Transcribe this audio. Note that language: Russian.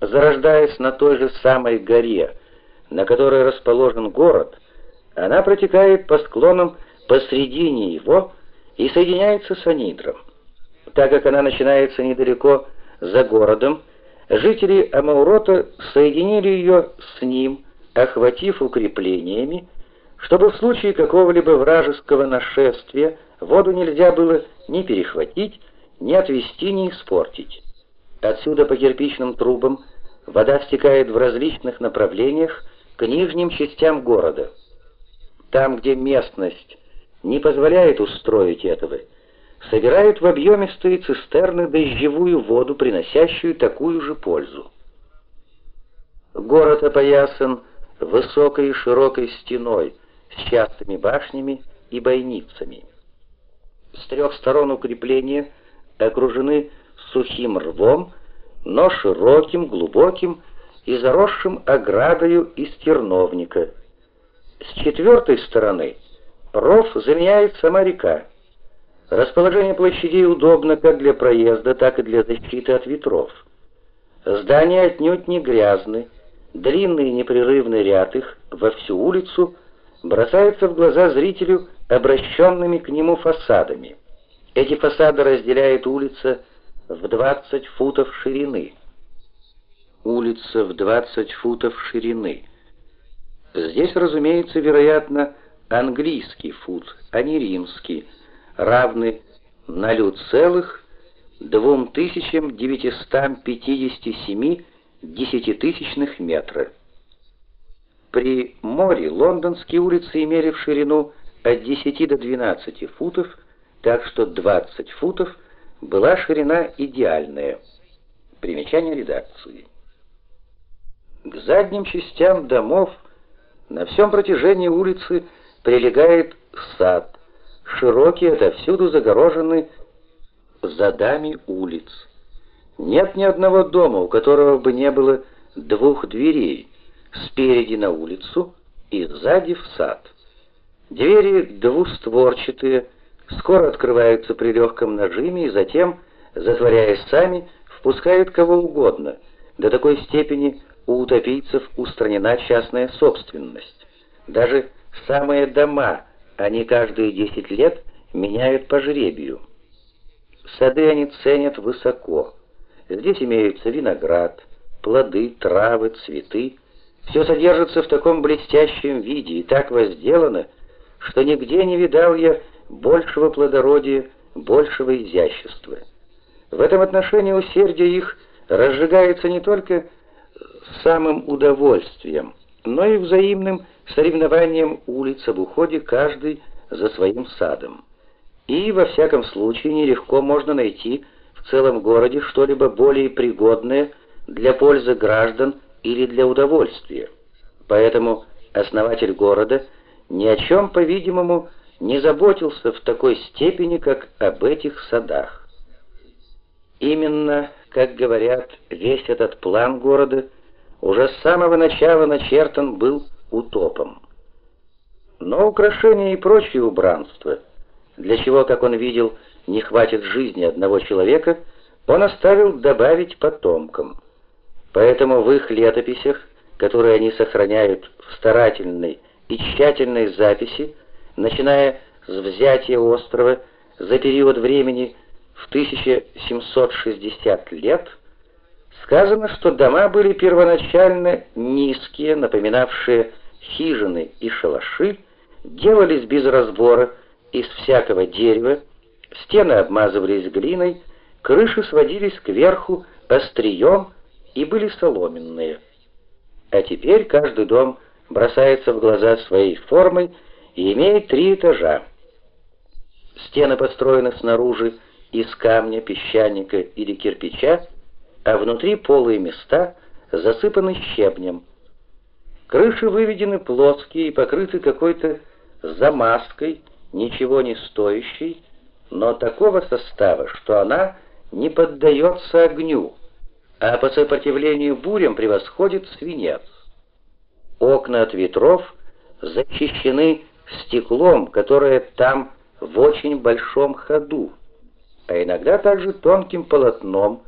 зарождаясь на той же самой горе, на которой расположен город, она протекает по склонам посредине его и соединяется с Анидром. Так как она начинается недалеко за городом, жители Амаурота соединили ее с ним, охватив укреплениями, чтобы в случае какого-либо вражеского нашествия воду нельзя было ни перехватить, ни отвести, ни испортить. Отсюда по кирпичным трубам вода стекает в различных направлениях к нижним частям города. Там, где местность не позволяет устроить этого, собирают в объемистые цистерны дождевую воду, приносящую такую же пользу. Город опоясан высокой и широкой стеной с частыми башнями и бойницами. С трех сторон укрепления окружены сухим рвом, но широким, глубоким и заросшим оградою из терновника. С четвертой стороны ров заменяет сама река. Расположение площадей удобно как для проезда, так и для защиты от ветров. Здания отнюдь не грязны, длинный непрерывный ряд их во всю улицу бросается в глаза зрителю обращенными к нему фасадами. Эти фасады разделяет улица в 20 футов ширины. Улица в 20 футов ширины. Здесь, разумеется, вероятно, английский фут, а не римский, равный 0,2957 десятитысячных метра. При море лондонские улицы имели в ширину от 10 до 12 футов, так что 20 футов была ширина идеальная. Примечание редакции. К задним частям домов на всем протяжении улицы прилегает сад, широкий, отовсюду загороженный задами улиц. Нет ни одного дома, у которого бы не было двух дверей, спереди на улицу и сзади в сад. Двери двустворчатые, скоро открываются при легком нажиме и затем, затворяясь сами, впускают кого угодно. До такой степени у утопийцев устранена частная собственность. Даже самые дома они каждые 10 лет меняют по жребию. Сады они ценят высоко. Здесь имеются виноград, плоды, травы, цветы. Все содержится в таком блестящем виде и так возделано, что нигде не видал я большего плодородия, большего изящества. В этом отношении усердие их разжигается не только самым удовольствием, но и взаимным соревнованием улиц об уходе каждый за своим садом. И, во всяком случае, нелегко можно найти в целом городе что-либо более пригодное для пользы граждан или для удовольствия. Поэтому основатель города ни о чем, по-видимому, не заботился в такой степени, как об этих садах. Именно, как говорят, весь этот план города уже с самого начала начертан был утопом. Но украшения и прочие убранства, для чего, как он видел, не хватит жизни одного человека, он оставил добавить потомкам. Поэтому в их летописях, которые они сохраняют в старательной и тщательной записи, начиная с взятия острова за период времени в 1760 лет, сказано, что дома были первоначально низкие, напоминавшие хижины и шалаши, делались без разбора из всякого дерева, стены обмазывались глиной, крыши сводились кверху острием и были соломенные. А теперь каждый дом бросается в глаза своей формой и имеет три этажа. Стены построены снаружи из камня, песчаника или кирпича, а внутри полые места засыпаны щебнем. Крыши выведены плоские и покрыты какой-то замазкой, ничего не стоящей, но такого состава, что она не поддается огню, а по сопротивлению бурям превосходит свинец. Окна от ветров защищены стеклом, которое там в очень большом ходу, а иногда также тонким полотном,